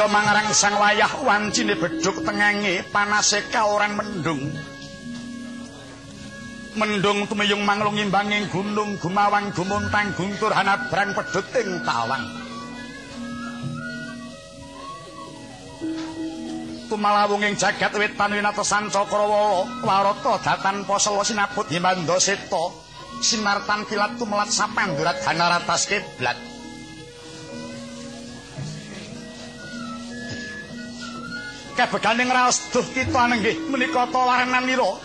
Surya mangarang sang wayah wancine bedhug tengange panase kaoran mendung. Mendung tumeyung manglung imbanging gunung gumawang gumuntang guntur hanabrang pedhut ing tawang. Tumalawunging jagat wetan winatosan Cakrawala warata datan posela sinaput himanda seta sinartan kilat tumelat sapandurat hanaratas kiblat. Kebeganing raos duh kita nenggih menika tawarananira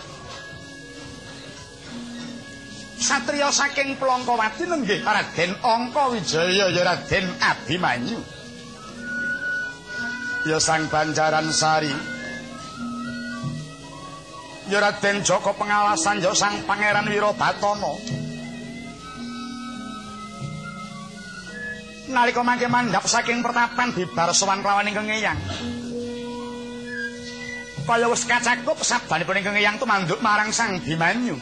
Satriya saking Plangkawati nenggih Raden Angka Wijaya ya Raden Abimanyu. Ya Sang Banjaran Sari. Ya Raden Joko Pengawasan ya Sang Pangeran Wirabatana. Nalika mangke mandhap saking pertapan bibar sowan rawaning kengeyang. Kaya wis kacakup sabanipun ingkang eyang tumanduk marang Sang Bimanyu.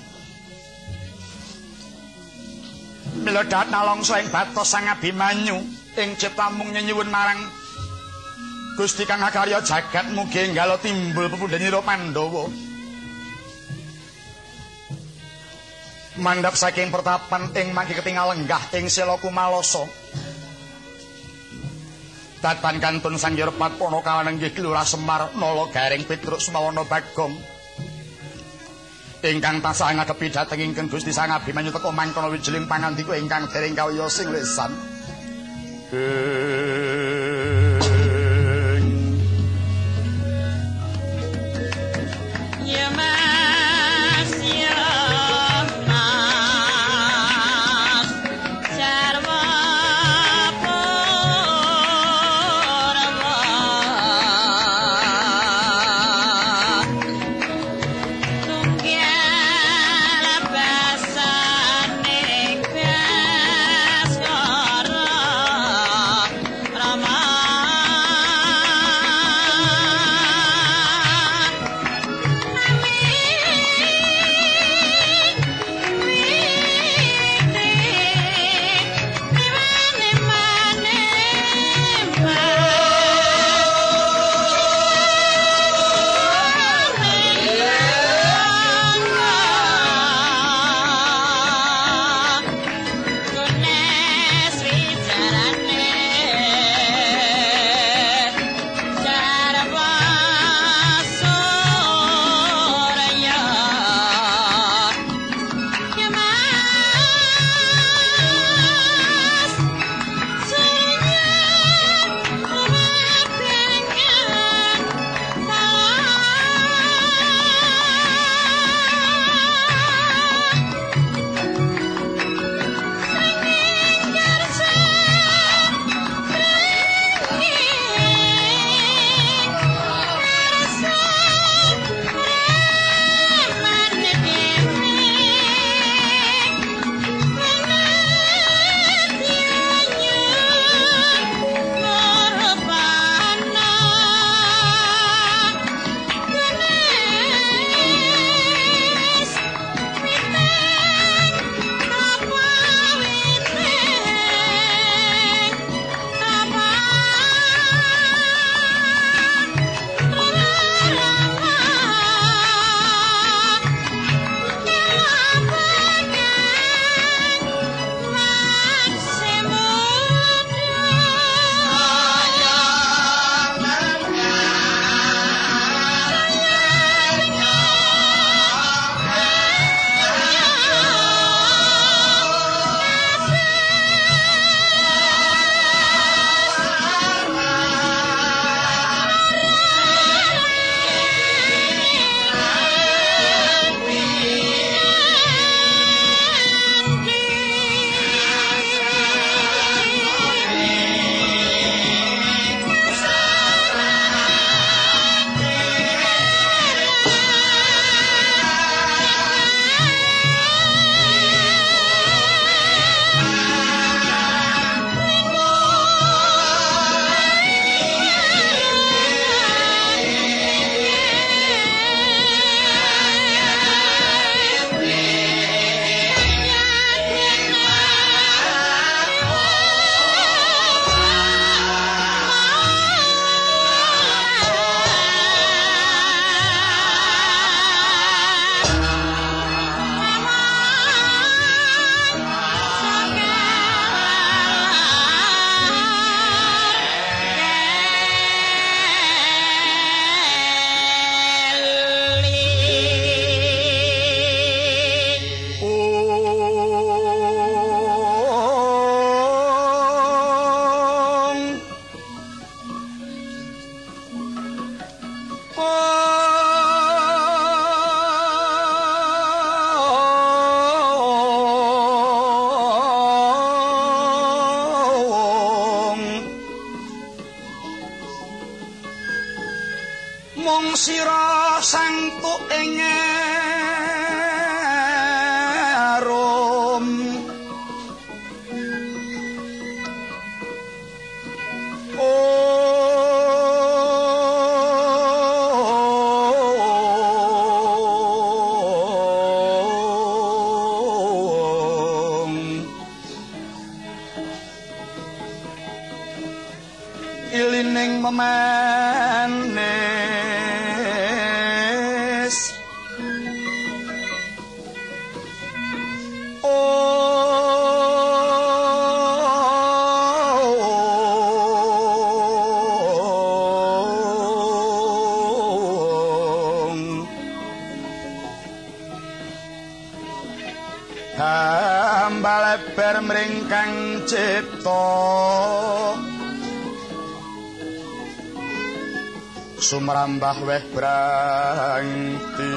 Mila dat nalongso ing batos Sang Abimanyu ing ciptamung nyuwun marang Gusti Kang Akarya jagat mugi enggalo timbul pepundhenira Pandhawa. Mandhap saking pertapan ing mangke ketingal lenggah ing Sela Kumalasa. Datan kantun Sang Yerpat Pono kawan inggih Lurah Semar Nala Garing Petruk Sumawana Bagong. ingkang tansah ngadepi dhateng ingkang Gusti Sang Abimanyu teka mangkono wijiling pangandika ingkang dereng kawya sing lesan. Sira sangtu ing Hamba lebar mringkang cipta. Sumrambah weh branti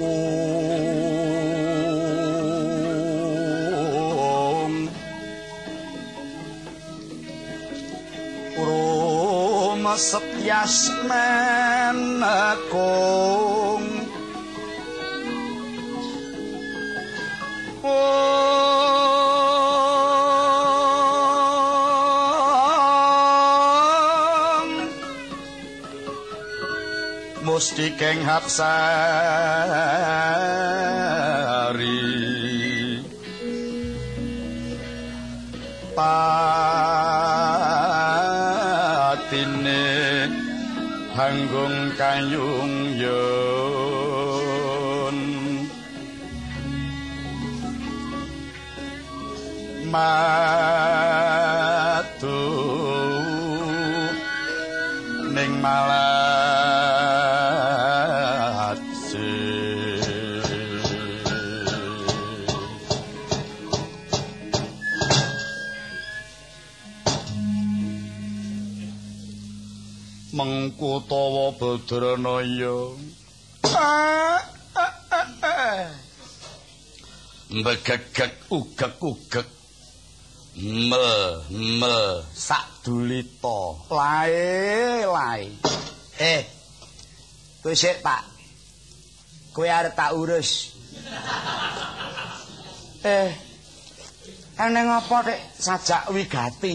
Om Roma setyas menekung Om Musti keng badranaya mbegegek ugek-ugek me me. Sadulita. Lae lae. Eh kowe sik Pak? Kowe arep tak urus? Eh ana ngapa rek sajak wigati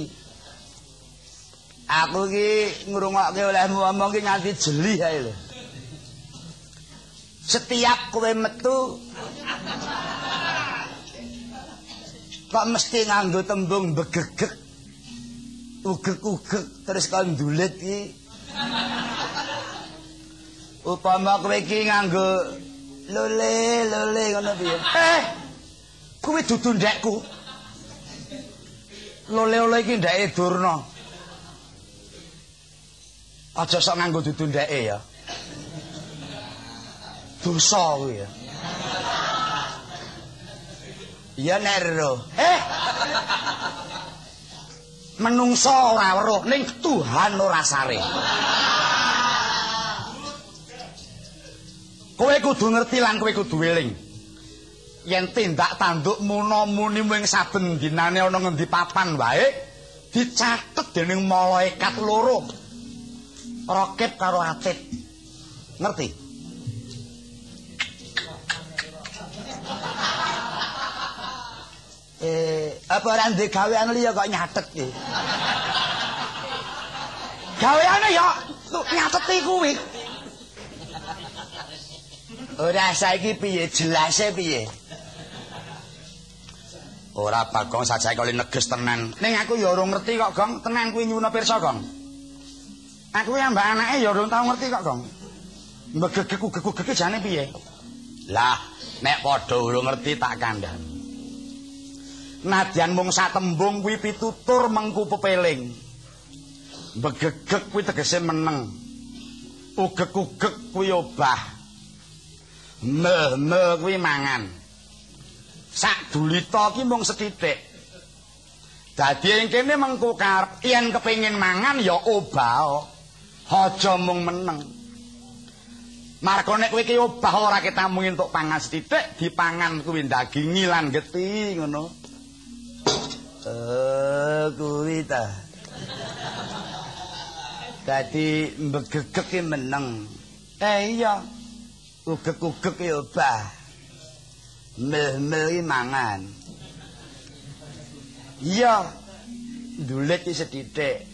Aku iki ngrungokke olehmu ngomong ki nganti jeli ae lho. Setiap kowe metu kok mesti nganggo tembung begegek. Ugek-ugek terus kon ndulit iki. Upama kowe iki nganggo lole lole ngono piye? Eh. Kowe dudu ndekku. Lole-lole iki ndeke Durna. Aja sok nganggo dudu ndeke ya. Dosa kuwi ya. Ya Nero. Eh. Menungso ora weruh ning Tuhan ora sare. Kowe kudu ngerti lan kowe kudu weling. Yen tindak tanduk muna-muni ing saben dinane ana ngendi papan wae dicatet dening malaikat loro. Rokib karo Atid. Ngerti? Eh, apa ora ndek gawean liya kok nyatet iki? Gaweane ya nyateti kuwi. Ora saiki piye jelase piye? Ora Bagong sajake kali neges tenan. Ning aku ya ora ngerti kok, Gong. Tenan kuwi nyuwuna pirsa, Gong. Aku ya mbak anake ya ora tau ngerti kok, Gong. Mbegegek-gegek jane piye? Lah, nek padha urung ngerti tak kandhani. Nadyan mung satembung kuwi pitutur mengku pepeling. Begegek kuwi tegese meneng. Ugek-ugek kuwi obah. Meh-meh kuwi mangan. Sak dulita ki mung sethithik. Dadi ing kene mengku karep yen kepengin mangan ya obah. Aja mung meneng. Marga nek kowe iki obah ora ketamu entuk pangan sethithik, dipangan kuwi dagingi lan geti ngono. Eh, kuwi ta. Dadi mbegegek ki meneng. Eh iya. Ugek-ugek ya obah. Mel-mel ki mangan. Iya. Ndulit ki sethithik.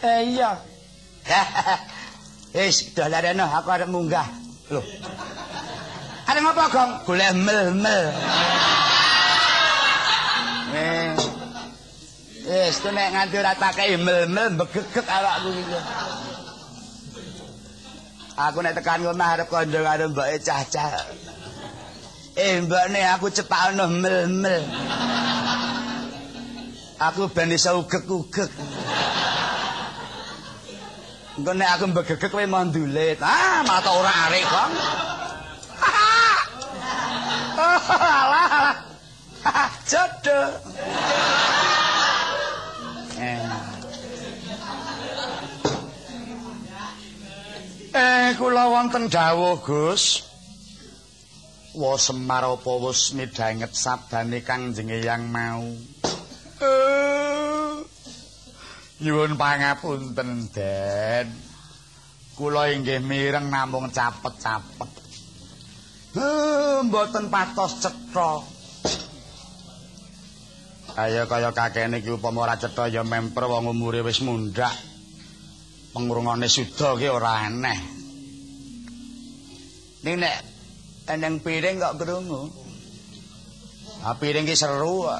Eh iya. Wis dolarene aku arep munggah. Loh. Arep ngopo, Gong? Golek mel-mel. Eh. Wis to nek nganti ora tak kei mel-mel begegek awakku iki. Aku nek tekan omah arep kandha karo mbake cah-cah. Eh mbakne aku cepak ono mel-mel. Aku ben iso ugek-ugek. Engko nek aku begegek kowe mau ndulit. Ah, mata ora arek, Bang. Alah, alah. Jodoh. Eh, kula wonten dawuh, Gus. Wa Semar apa wis midhanget sabdane Kangjeng Eyang mau. Eh, nyuwun pangapunten, Den. Kula inggih mireng namung capet-capet. Eh, mboten patos cetha. Kaya kaya kakene iki upama ora cetha ya memper wong umure wis mundhak. pengrungane suda ki ora aneh. Ning nek eneng piring kok krungu. Ah piring ki seru.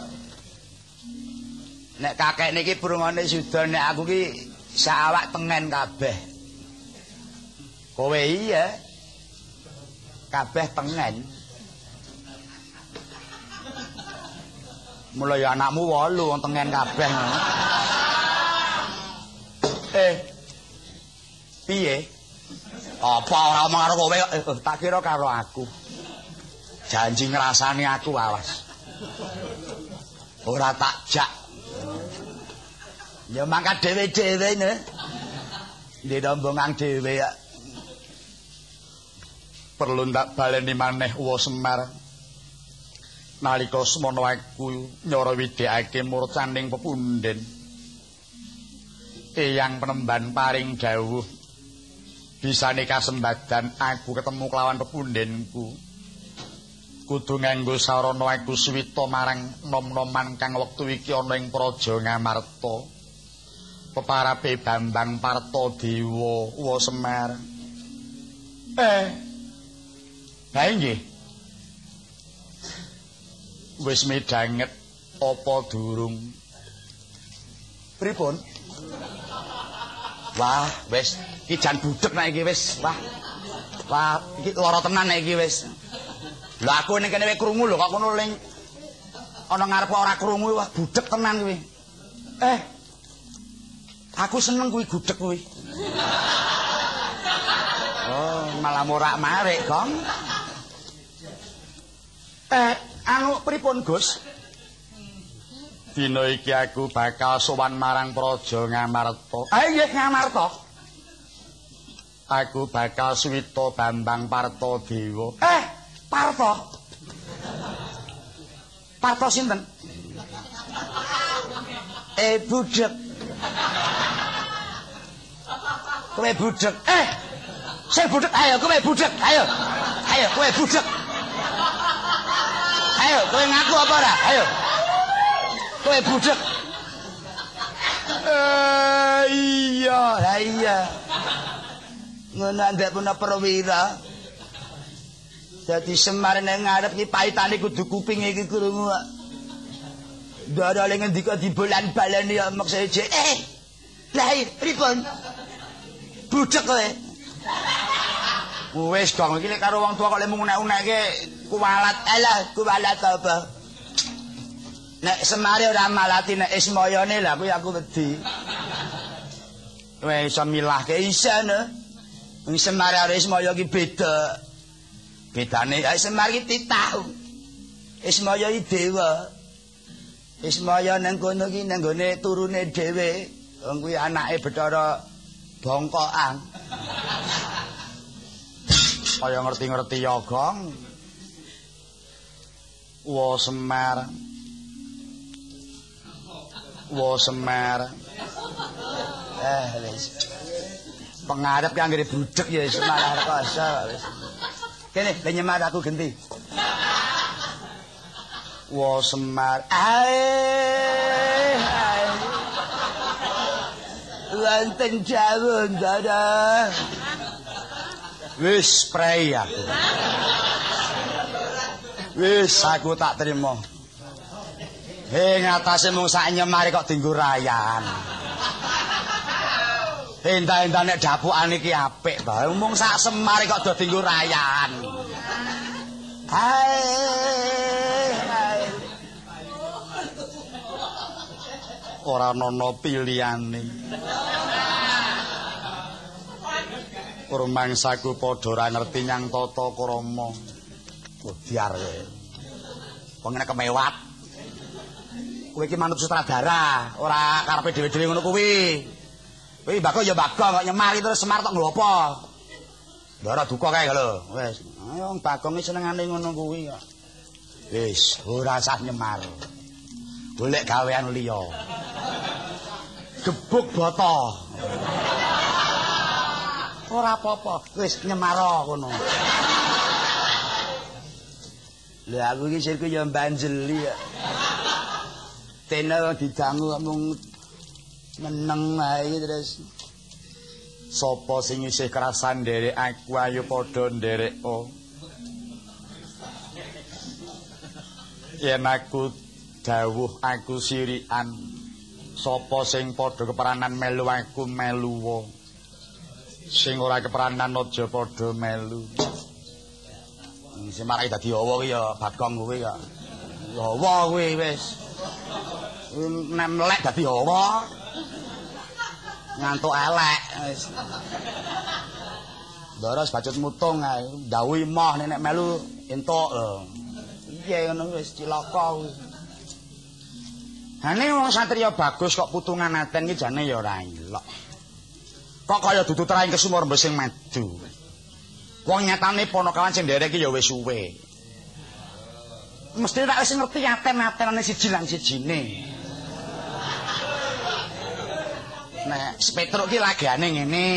Nek kakek niki brungane suda nek aku ki sawak tengen kabeh. Kowe iya. Kabeh tengen. Mulai anakmu 8 wong tengen kabeh. Eh, Piye? Apa ora omong karo kowe eh, eh, tak kira karo aku. Janji ngrasani aku awas. Ora tak jak. Ya mangkat dhewe-dhewe ne. Ndi rombongan dhewe ya. Perlu tak baleni maneh Uwa Semar. Nalika semono aku nyara widhekake murcaning pepunden. Eyang penemban paring dawuh bisane kasembadan aku ketemu kelawan pepundhenku kudu nganggo sarana aku suwita marang nom-noman kang wektu iki ana ing praja Ngamarta peparape Bambang Parto Dewa wa Semar eh ha nggih wis medanget apa durung pripun wah wis Iki jan budek nek iki wis. Wah. Wah, iki lara tenan nek iki wis. Lah aku ning kene wis krungu lho kok ngono ling ana ngarep ora krungu wah budek tenan kuwi. Eh. Aku seneng kuwi gudeg kuwi. Oh, malah morak marik, Gong. Eh, anu pripun, Gus? Dina iki aku bakal sowan marang Praja Ngamarta. Ah, nggih, Ngamarta. aku bakal suwita Bambang Parto Dewa. Eh, Parto. Parto sinten? Eh, budek. Kowe budek. Eh, sing budek ayo kowe budek, ayo. Ayo kowe budek. Ayo, kowe ngaku apa ora? Ayo. Kowe budek. Eh, iya, iya. ngono ndek puna perwira dadi semar ning ngarep iki paitane kudu kuping iki krungu Dada lengen dika di bulan balani ya maksud aja Eh Lahir Ripon Budek kowe Wes gong iki karo wong tua kok lemu unek-unekke kuwalat alah kuwalat apa Nek semare ora malati nek ismayane lah kuwi aku wedi Wes iso milahke isa no Wong Semar karo Ismaya ki beda. Bedane Semar ki titah. Ismaya iki dewa. Ismaya nang kono ki nang gone turune dhewe. Wong kuwi anake Bathara Bongkokan. Kaya ngerti-ngerti ya, Gong. Wa Semar. Wa Semar. Eh, wis. pengarep ki anggere budek ya Semar Arkoso wis. Kene le nyemar aku genti. Wo Semar. Ae. Wonten jawon dada. Wis prei aku. Wis aku tak terima. Hei ngatasi mung sak nyemari kok dinggo rayan. Entah-entah nek dapukan iki apik to. Mung sak semar kok do dinggo rayan. Hai. Ora ana pilihane. Rumangsaku padha ora ngerti nyang tata krama. Bodiar kowe. Nek kemewat. Kowe iki manut sutradara, ora karepe dhewe-dhewe ngono kuwi. Wih, bako ya bako kok nyemari terus semar tok nggo apa? Ndara duka kae lho. Wis, ayo bakong iki senengane ngono kuwi kok. Wis, ora usah nyemar. Golek gawean liya. Gebuk boto. Ora apa-apa, wis nyemar ngono. Lah aku iki sirku ya mbanjeli ya. Tena didangu mung meneng ae terus sapa sing isih kerasan nderek aku ayo padha nderek o yen aku dawuh aku sirian sapa sing padha keperanan melu aku melu wa sing ora keperanan aja padha melu sing marai dadi hawa ya bakong kuwi ya hawa kuwi wis nek melek dadi hawa ngantuk elek wis. Doros bacut mutung ae, dawuhi moh nek melu entuk lho. Piye ngono wis cilaka kuwi. Hane wong satriya bagus kok putungan aten iki jane ya ora elok. Kok kaya dudu traing kesumur mbesing madu. Wong nyatane ponokawan sing nderek iki ya wis suwe. Mesti tak wis ngerti aten-atenane siji lan sijine. Nek Petruk ki lagane ngene.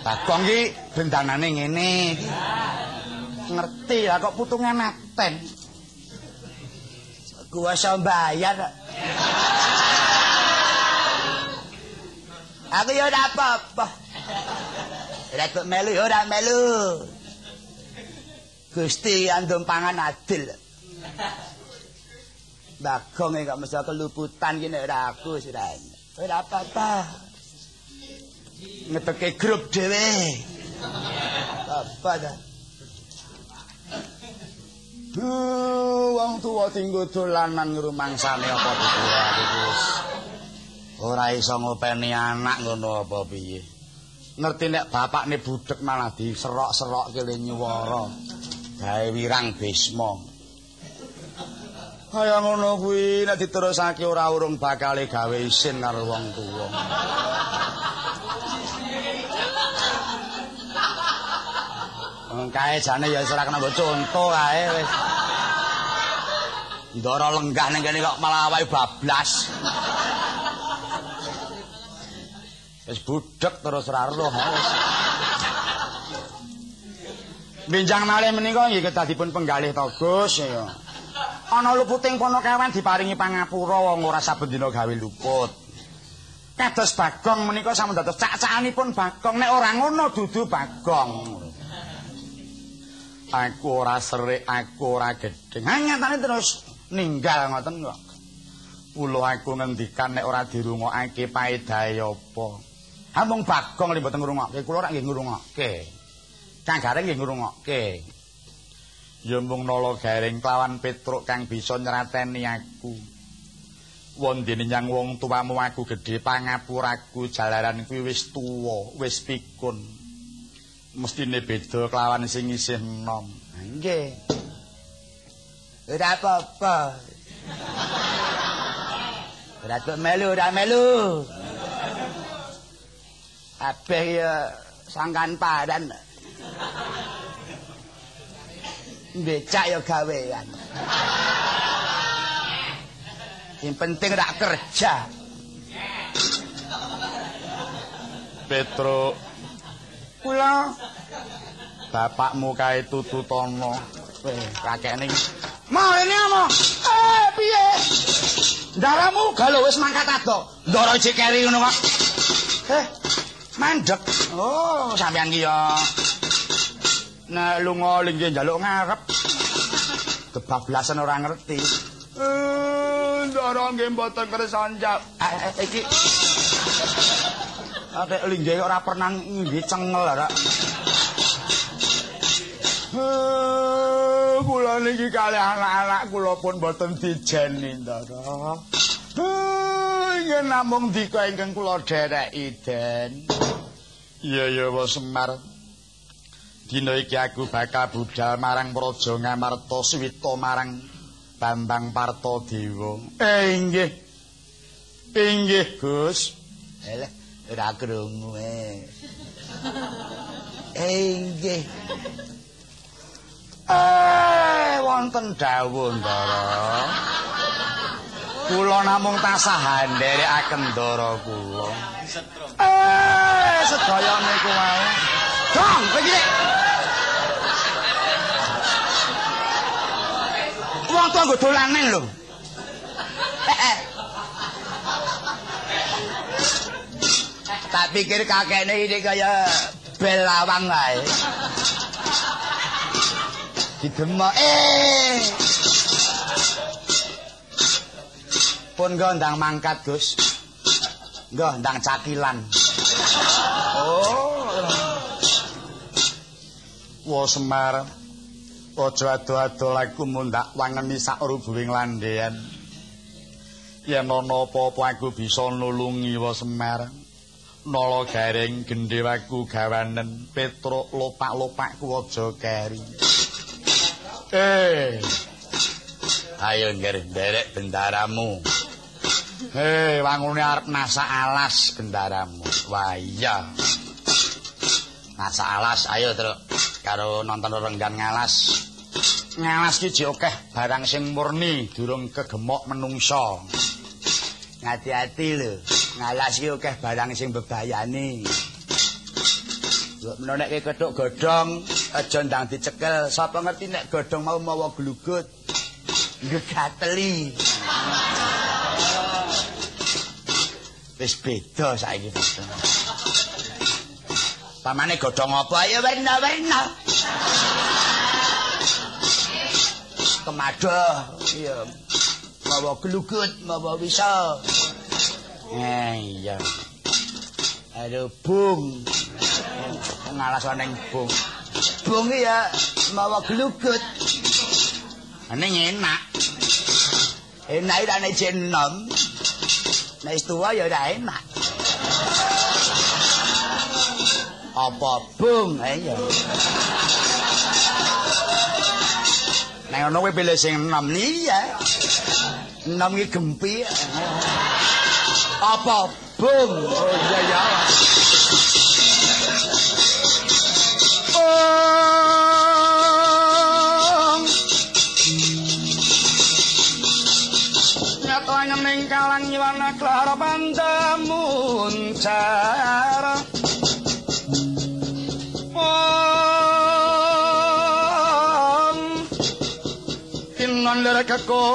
Bagong ki bendanane ngene. Ngerti lah kok putungan aten. Gua sambayar. Aku yo ora apa-apa. Kok melu yo ora melu. Gusti andum pangan adil. Bagong e kok mesti keluputan ki nek ora aku sira. Ora apa-apa. Ngeteke grup dhewe. Apa dah? Duh, wong tuwa tinggo dolanan ngrumangsane apa wis. Ora iso ngopeni anak ngono apa piye. Ngerti nek bapakne budhek malah diserok-serok kele nyuwara. Gawe wirang Bisma. Kaya ngono kuwi nek diterusake ora urung bakal gawe isin karo wong tuwa. Kae jane ya ora kena nggo conto kae wis. Ndara lenggah ning kene kok malah awake bablas. Wis budhek terus ora roh wis. Benjang malih menika nggih kedadipun penggalih to Gus ya. Ana luputing ponokawan diparingi pangapura wong ora saben dina gawe luput. Kados Bagong menika sampun dados cak-cakanipun Bagong nek ora ngono dudu Bagong. Aku ora serik, aku ora gedeng. Nyatane terus ninggal ngoten kok. Kula aku ngendikan nek ora dirungokake paedahe apa. Amung Bagong li mboten ngrungokke, kula ora nggih ngrungokke. Kang Gareng nggih ngrungokke. Ya mung nala Gareng kelawan Petruk kang bisa nyrateni aku. Wondene nyang wong tuamu aku gedhe pangapuraku jalaran kuwi wis tuwa, wis pikun. Mestine beda kelawan sing isih enom. Nggih. Ora apa-apa. Ora melu, ora melu. Kabeh ya sangkan padan. Becak ya gawean. Yang penting rak kerja. Petruk Kula bapakmu kae tututono. Eh, kakekne Mau ini apa? Eh, piye? Daramu galuh wis mangkat ado. Ndara cek keri ngono kok. Eh, mandek. Oh, sampean ki ya. Nek lunga linggih njaluk ngarep. Kebablasan ora ngerti. Eh, ndara nggih mboten kersa njak. Eh, eh, iki. Ate linggih ora pernah nggih cengel ora. Eh, kula niki kali anak-anak kula pun boten dijeni ndara. Eh, yen namung dika ingkang kula derek iden. Iya ya wa Semar. Dina iki aku bakal budal marang Praja Ngamarta Swita marang Bambang Partadewa. Eh inggih. Inggih, Gus. Eleh, ora krungu eh. Eh, nggih. Eh, wonten dawuh, Ndara. Kula namung tasah nderekaken Ndara kula. Eh, sedaya niku wae. Dong, iki. Wong tuwa nggo dolanen lho. Tak pikir kakekne ini kaya bel lawang wae. Didemak eh. Pun ndang mangkat, Gus. Nggo ndang cakilan. Semar. Aja ado-ado laku mundak wangeni sak rubuhing landhean. Yen ana apa-apa aku bisa nulungi Wo Semar. Nala garing gendhewaku gawanen Petruk lopak-lopakku aja keri. Eh. Ayo ngger derek bendaramu. Hei, wangune arep nasak alas bendaramu. Wah iya. Masak alas ayo terus karo nonton renggan ngalas. Ngalas ki akeh barang sing murni durung kegemok menungsa. Hati-hati lho. Ngalas iki akeh barang sing bebayani. Lho menawa nek kethuk godhong aja ndang dicekel. Sapa ngerti nek godhong mau mawa glugut. Ngegateli. Wis beda saiki. Pamane godhong apa ya werna-werna. Kemadoh, iya. Mawa glugut, mawa wisa. Eh iya. Aduh, bung. Ngalas bung. Bung ya mawa glugut. Ning enak. Enak ora nek jenom. Nek tuwa ya ora enak. Apa bung? Ayo. Nek ngono kowe pilih sing enom Iya. Enom iki gempi. Apa bung? Oh iya ya. Om. Nyata ngening kalang nyuwana klara pandamuncar. Om. Kekoneng.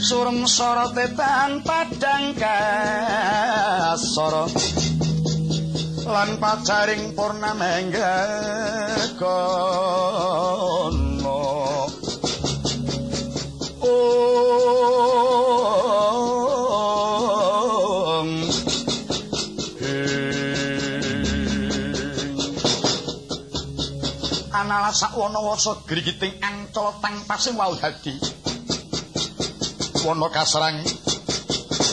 surem sara tetan padang kasara lan pacaring purnama kono om Anala sakwana wasa grigiting ancol tang pasing wau dadi wana kasrang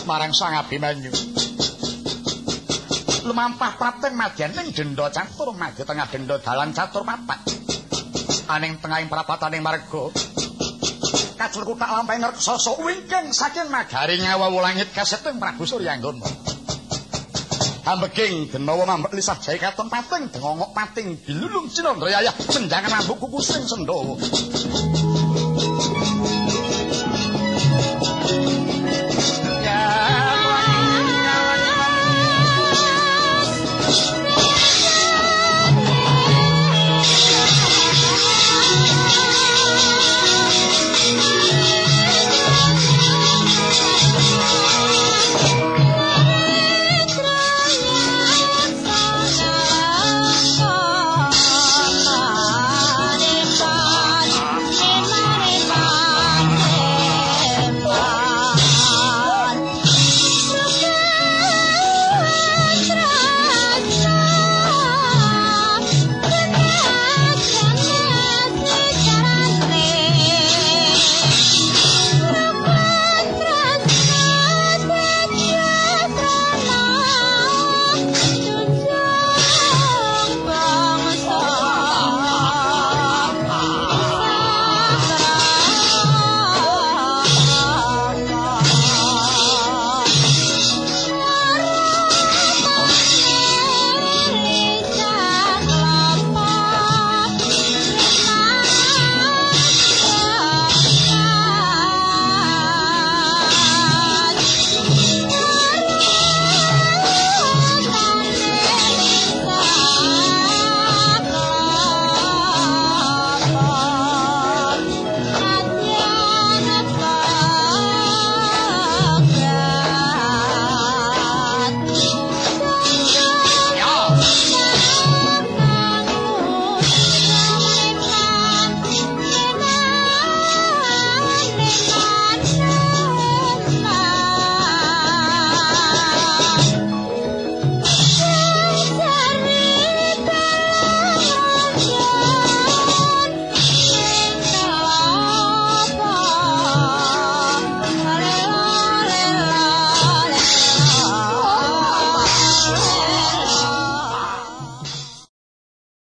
marang Sang Abimanyu. Lumampah praten madyan ning denda catur madya tengah denda dalan catur papat. Aning tengahing prapataning marga. Kacur kutak lampahe ngreksasa wingking saking nagari ngawau langit kaseting Prabu Suryanggana. Ambeging denawa mambek lisah jae katon pating dengongok pating bilulung Cinandra yayah senjangan ambuk kuku sing Sendhawa.